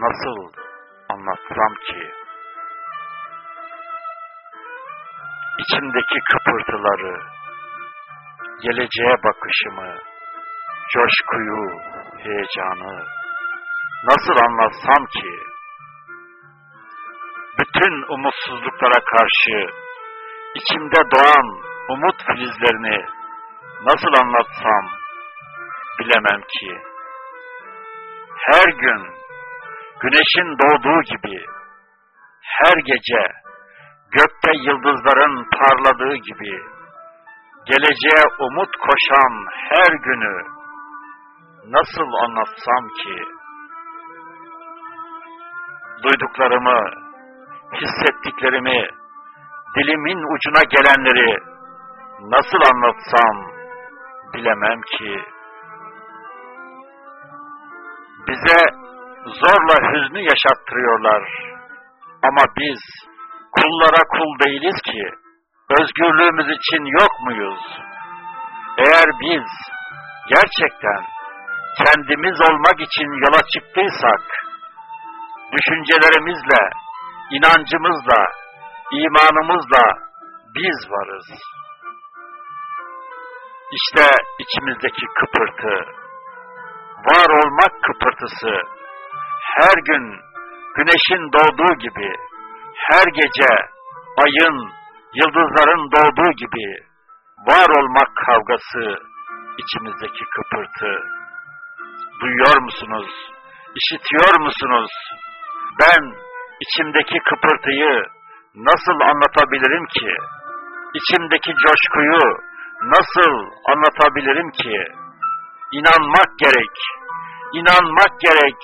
nasıl anlatsam ki? İçimdeki kıpırtıları, geleceğe bakışımı, coşkuyu, heyecanı nasıl anlatsam ki? Bütün umutsuzluklara karşı içimde doğan umut filizlerini nasıl anlatsam bilemem ki. Her gün güneşin doğduğu gibi, her gece gökte yıldızların parladığı gibi, geleceğe umut koşan her günü nasıl anlatsam ki? Duyduklarımı, hissettiklerimi, dilimin ucuna gelenleri nasıl anlatsam bilemem ki. Bize zorla hüznü yaşattırıyorlar. Ama biz kullara kul değiliz ki özgürlüğümüz için yok muyuz? Eğer biz gerçekten kendimiz olmak için yola çıktıysak, düşüncelerimizle, inancımızla, imanımızla biz varız. İşte içimizdeki kıpırtı, var olmak kıpırtısı, her gün güneşin doğduğu gibi, her gece ayın, yıldızların doğduğu gibi, var olmak kavgası, içimizdeki kıpırtı. Duyuyor musunuz? İşitiyor musunuz? Ben içimdeki kıpırtıyı nasıl anlatabilirim ki? İçimdeki coşkuyu nasıl anlatabilirim ki? İnanmak gerek, inanmak gerek,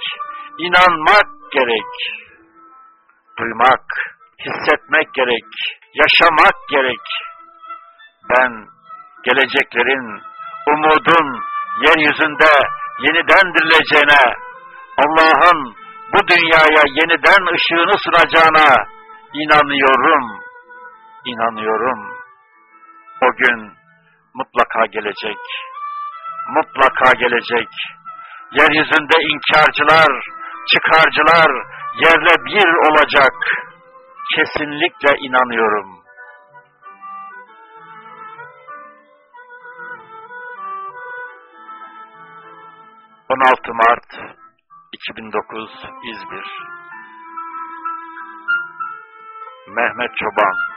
inanmak gerek. Duymak, hissetmek gerek, yaşamak gerek. Ben geleceklerin, umudun yeryüzünde yeniden dirileceğine, Allah'ın bu dünyaya yeniden ışığını sunacağına inanıyorum, inanıyorum. O gün mutlaka gelecek mutlaka gelecek. Yeryüzünde inkarcılar, çıkarcılar yerle bir olacak. Kesinlikle inanıyorum. ...16 Mart 2009 İzmir Mehmet Çoban